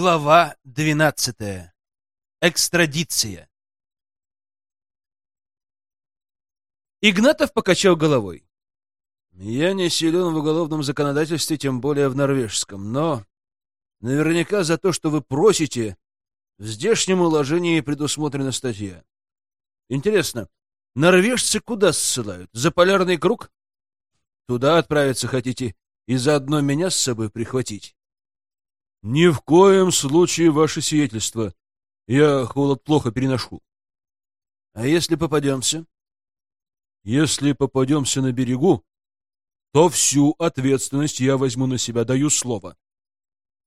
Глава двенадцатая. Экстрадиция. Игнатов покачал головой. Я не силен в уголовном законодательстве, тем более в норвежском, но наверняка за то, что вы просите, в здешнем уложении предусмотрена статья. Интересно, норвежцы куда ссылают? За полярный круг? Туда отправиться хотите и заодно меня с собой прихватить? — Ни в коем случае, ваше сиятельство. Я холод плохо переношу. — А если попадемся? — Если попадемся на берегу, то всю ответственность я возьму на себя, даю слово.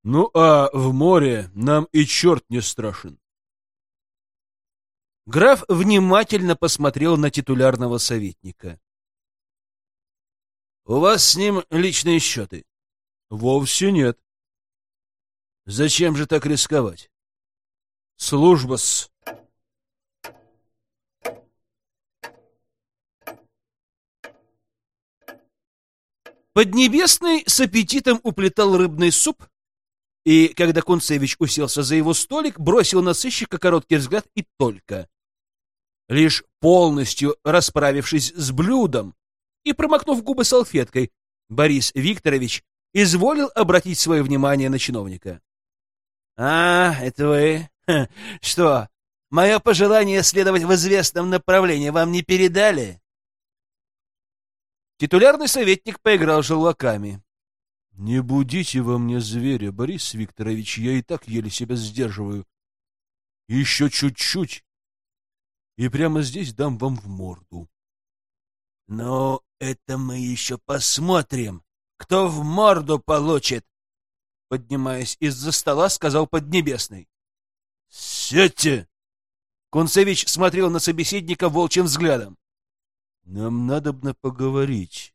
Ну а в море нам и черт не страшен. Граф внимательно посмотрел на титулярного советника. — У вас с ним личные счеты? — Вовсе нет. Зачем же так рисковать? Служба-с. Поднебесный с аппетитом уплетал рыбный суп, и, когда Кунцевич уселся за его столик, бросил на сыщика короткий взгляд и только. Лишь полностью расправившись с блюдом и промокнув губы салфеткой, Борис Викторович изволил обратить свое внимание на чиновника. «А, это вы? Что, мое пожелание следовать в известном направлении вам не передали?» Титулярный советник поиграл желваками. «Не будите во мне зверя, Борис Викторович, я и так еле себя сдерживаю. Еще чуть-чуть, и прямо здесь дам вам в морду». «Ну, это мы еще посмотрим, кто в морду получит!» Поднимаясь из-за стола, сказал Поднебесный. «Сядьте!» Кунцевич смотрел на собеседника волчьим взглядом. «Нам надобно поговорить.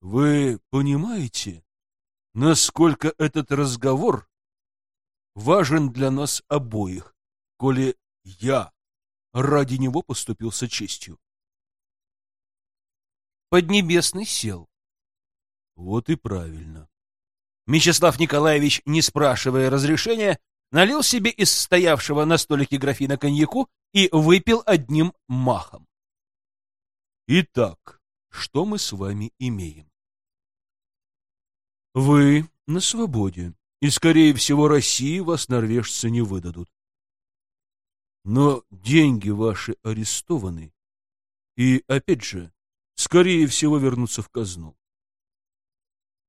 Вы понимаете, насколько этот разговор важен для нас обоих, коли я ради него поступился честью?» Поднебесный сел. «Вот и правильно. Мечислав Николаевич, не спрашивая разрешения, налил себе из стоявшего на столике графина коньяку и выпил одним махом. Итак, что мы с вами имеем? Вы на свободе, и, скорее всего, России вас норвежцы не выдадут. Но деньги ваши арестованы, и, опять же, скорее всего, вернутся в казну.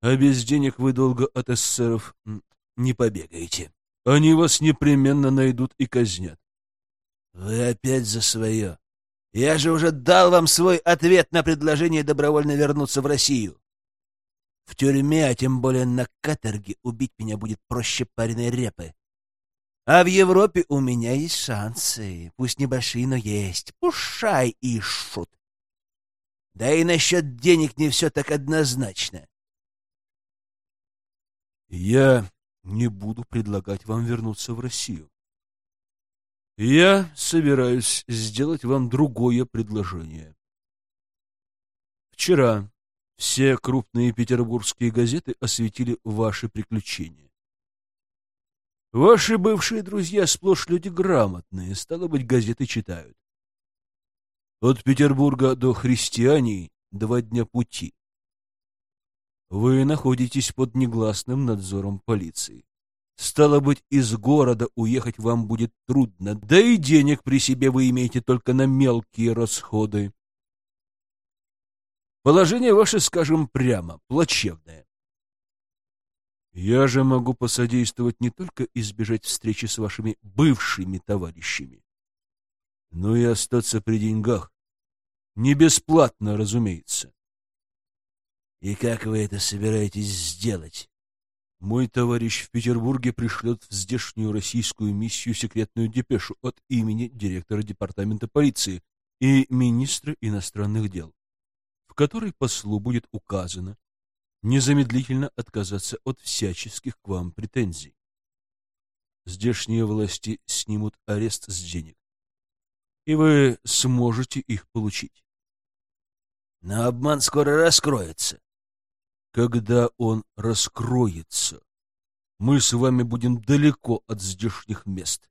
А без денег вы долго от эсеров не побегаете. Они вас непременно найдут и казнят. Вы опять за свое. Я же уже дал вам свой ответ на предложение добровольно вернуться в Россию. В тюрьме, а тем более на каторге, убить меня будет проще пареной репы. А в Европе у меня есть шансы, пусть небольшие, но есть. Пушай и шут. Да и насчет денег не все так однозначно. Я не буду предлагать вам вернуться в Россию. Я собираюсь сделать вам другое предложение. Вчера все крупные петербургские газеты осветили ваши приключения. Ваши бывшие друзья сплошь люди грамотные, стало быть, газеты читают. От Петербурга до Христиании два дня пути. Вы находитесь под негласным надзором полиции. Стало быть, из города уехать вам будет трудно, да и денег при себе вы имеете только на мелкие расходы. Положение ваше, скажем прямо, плачевное. Я же могу посодействовать не только избежать встречи с вашими бывшими товарищами, но и остаться при деньгах. Не бесплатно, разумеется. И как вы это собираетесь сделать? Мой товарищ в Петербурге пришлет в здешнюю российскую миссию секретную депешу от имени директора департамента полиции и министра иностранных дел, в которой послу будет указано незамедлительно отказаться от всяческих к вам претензий. Здешние власти снимут арест с денег, и вы сможете их получить. Но обман скоро раскроется когда он раскроется. мы с вами будем далеко от здешних мест.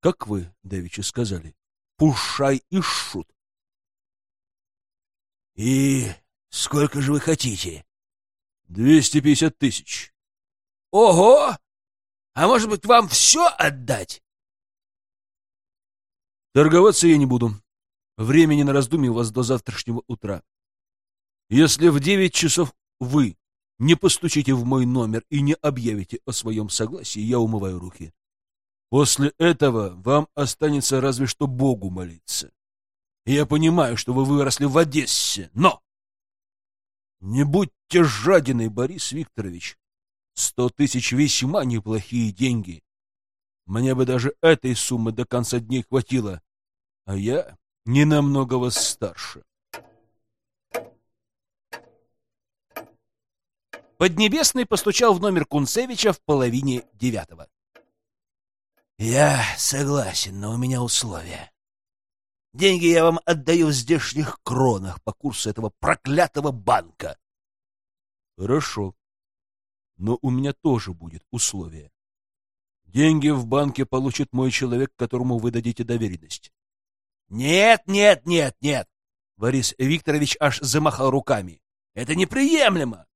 Как вы, давеча, сказали, пушай и шут. И сколько же вы хотите? Двести пятьдесят тысяч. Ого! А может быть, вам все отдать? Торговаться я не буду. Времени на раздумье у вас до завтрашнего утра. Если в девять часов вы не постучите в мой номер и не объявите о своем согласии, я умываю руки. После этого вам останется разве что Богу молиться. Я понимаю, что вы выросли в Одессе, но... Не будьте жадиной, Борис Викторович. Сто тысяч весьма неплохие деньги. Мне бы даже этой суммы до конца дней хватило, а я не намного вас старше. Поднебесный постучал в номер Кунцевича в половине девятого. Я согласен, но у меня условия. Деньги я вам отдаю в здешних кронах по курсу этого проклятого банка. Хорошо. Но у меня тоже будет условие. Деньги в банке получит мой человек, которому вы дадите доверенность. Нет, нет, нет, нет. Борис Викторович аж замахал руками. Это неприемлемо.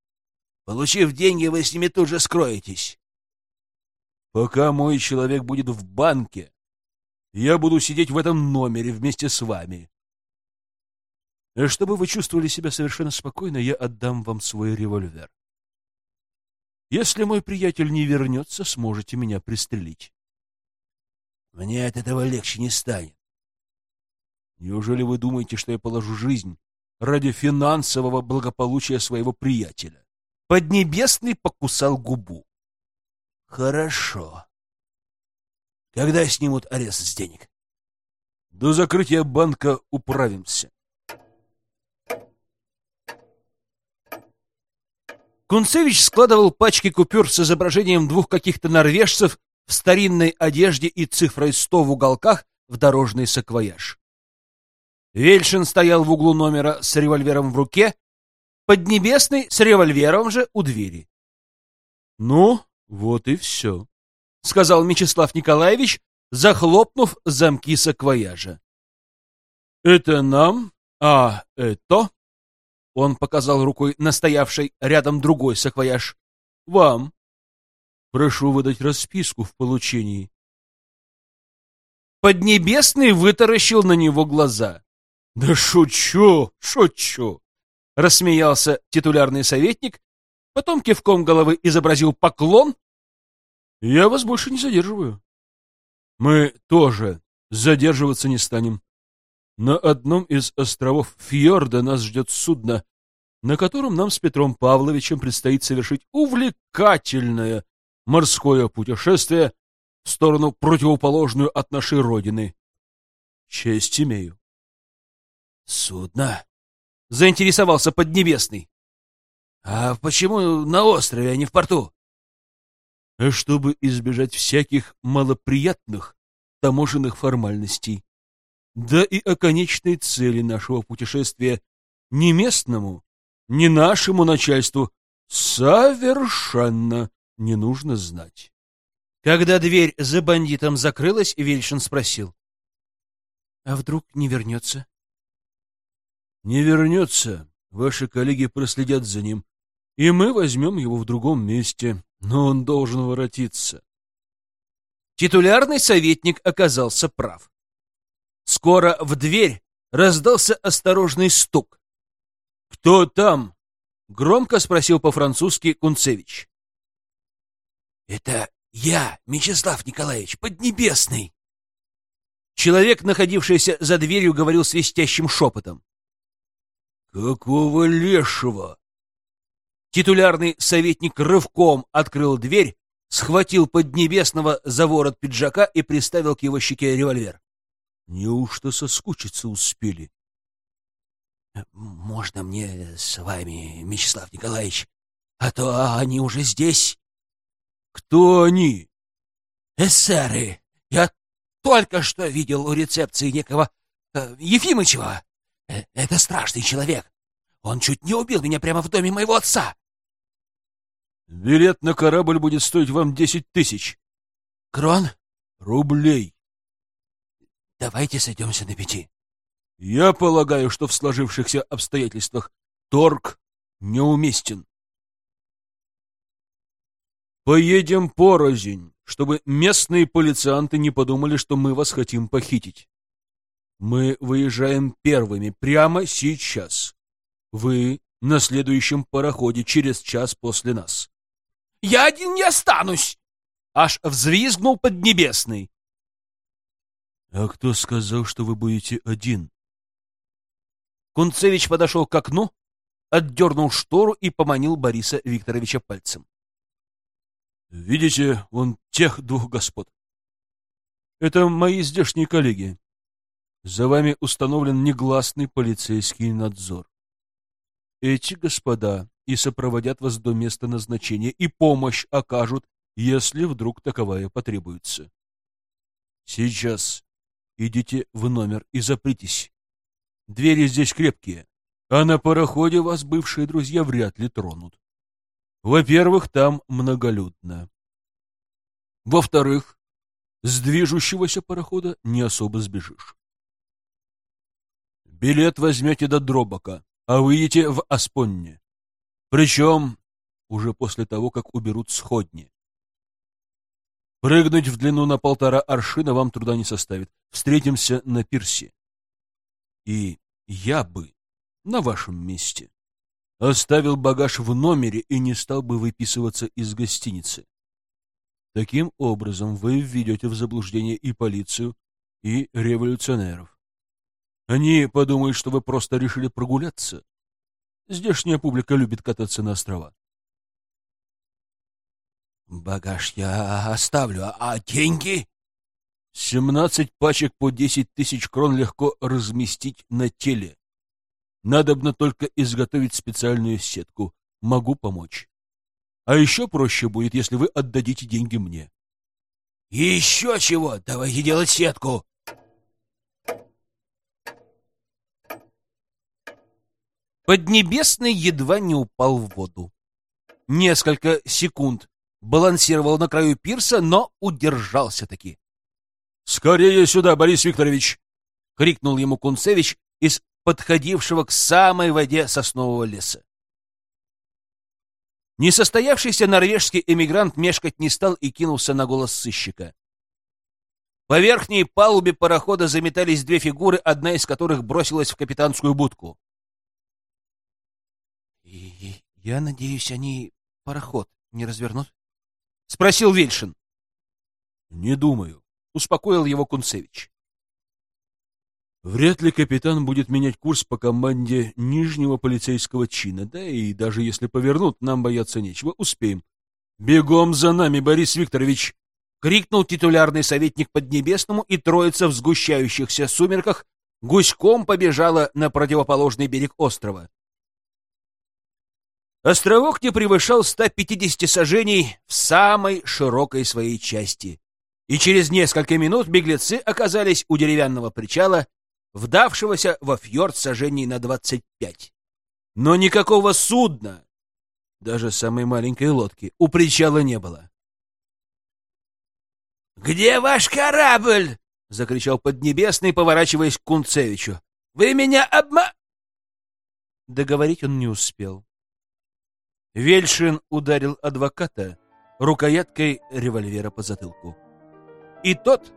Получив деньги, вы с ними тут же скроетесь. Пока мой человек будет в банке, я буду сидеть в этом номере вместе с вами. И чтобы вы чувствовали себя совершенно спокойно, я отдам вам свой револьвер. Если мой приятель не вернется, сможете меня пристрелить. Мне от этого легче не станет. Неужели вы думаете, что я положу жизнь ради финансового благополучия своего приятеля? Поднебесный покусал губу. Хорошо. Когда снимут арест с денег? До закрытия банка управимся. Кунцевич складывал пачки купюр с изображением двух каких-то норвежцев в старинной одежде и цифрой 100 в уголках в дорожный саквояж. Вельшин стоял в углу номера с револьвером в руке, Поднебесный с револьвером же у двери. — Ну, вот и все, — сказал Мечислав Николаевич, захлопнув замки саквояжа. — Это нам, а это... Он показал рукой настоявший рядом другой саквояж. — Вам. Прошу выдать расписку в получении. Поднебесный вытаращил на него глаза. — Да шучу, шучу. — рассмеялся титулярный советник, потом кивком головы изобразил поклон. — Я вас больше не задерживаю. Мы тоже задерживаться не станем. На одном из островов фьорда нас ждет судно, на котором нам с Петром Павловичем предстоит совершить увлекательное морское путешествие в сторону противоположную от нашей родины. Честь имею. Судно? Заинтересовался Поднебесный. «А почему на острове, а не в порту?» «Чтобы избежать всяких малоприятных таможенных формальностей, да и о конечной цели нашего путешествия ни местному, ни нашему начальству совершенно не нужно знать». Когда дверь за бандитом закрылась, Вельшин спросил. — А вдруг не вернется? Не вернется, ваши коллеги проследят за ним, и мы возьмем его в другом месте, но он должен воротиться. Титулярный советник оказался прав. Скоро в дверь раздался осторожный стук. «Кто там?» — громко спросил по-французски Кунцевич. «Это я, Мечислав Николаевич, Поднебесный!» Человек, находившийся за дверью, говорил свистящим шепотом. «Какого лешего?» Титулярный советник рывком открыл дверь, схватил Поднебесного за ворот пиджака и приставил к его щеке револьвер. «Неужто соскучиться успели?» «Можно мне с вами, Мячеслав Николаевич? А то они уже здесь». «Кто они?» «Эсеры. Я только что видел у рецепции некого э, Ефимычева. Э, это страшный человек. Он чуть не убил меня прямо в доме моего отца. Билет на корабль будет стоить вам десять тысяч. Крон? Рублей. Давайте сойдемся на пяти. Я полагаю, что в сложившихся обстоятельствах торг неуместен. Поедем порознь, чтобы местные полицианты не подумали, что мы вас хотим похитить. Мы выезжаем первыми прямо сейчас. Вы на следующем пароходе через час после нас. Я один не останусь! Аж взвизгнул Поднебесный. А кто сказал, что вы будете один? Кунцевич подошел к окну, отдернул штору и поманил Бориса Викторовича пальцем. Видите, он тех двух господ. Это мои здешние коллеги. За вами установлен негласный полицейский надзор. Эти господа и сопроводят вас до места назначения и помощь окажут, если вдруг таковая потребуется. Сейчас идите в номер и запритесь. Двери здесь крепкие, а на пароходе вас бывшие друзья вряд ли тронут. Во-первых, там многолюдно. Во-вторых, с движущегося парохода не особо сбежишь. Билет возьмете до Дробака, а выйдете в Аспонне. Причем уже после того, как уберут сходни. Прыгнуть в длину на полтора аршина вам труда не составит. Встретимся на пирсе. И я бы на вашем месте оставил багаж в номере и не стал бы выписываться из гостиницы. Таким образом вы введете в заблуждение и полицию, и революционеров. Они подумают, что вы просто решили прогуляться. Здешняя публика любит кататься на острова. Багаж я оставлю, а деньги? Семнадцать пачек по десять тысяч крон легко разместить на теле. Надобно только изготовить специальную сетку. Могу помочь. А еще проще будет, если вы отдадите деньги мне. Еще чего? Давайте делать сетку. Поднебесный едва не упал в воду. Несколько секунд балансировал на краю пирса, но удержался таки. — Скорее сюда, Борис Викторович! — крикнул ему Кунцевич из подходившего к самой воде соснового леса. Несостоявшийся норвежский эмигрант мешкать не стал и кинулся на голос сыщика. По верхней палубе парохода заметались две фигуры, одна из которых бросилась в капитанскую будку. — Я надеюсь, они пароход не развернут? — спросил Вильшин. — Не думаю, — успокоил его Кунцевич. Вряд ли капитан будет менять курс по команде нижнего полицейского чина, да и даже если повернут, нам бояться нечего, успеем. «Бегом за нами, Борис Викторович!» — крикнул титулярный советник Поднебесному, и троица в сгущающихся сумерках гуськом побежала на противоположный берег острова. Островок не превышал 150 сажений в самой широкой своей части, и через несколько минут беглецы оказались у деревянного причала, вдавшегося во фьорд сажений на 25. Но никакого судна, даже самой маленькой лодки, у причала не было. «Где ваш корабль?» — закричал Поднебесный, поворачиваясь к Кунцевичу. «Вы меня обма...» Договорить он не успел. Вельшин ударил адвоката рукояткой револьвера по затылку. И тот,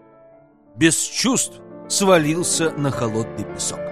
без чувств, свалился на холодный песок.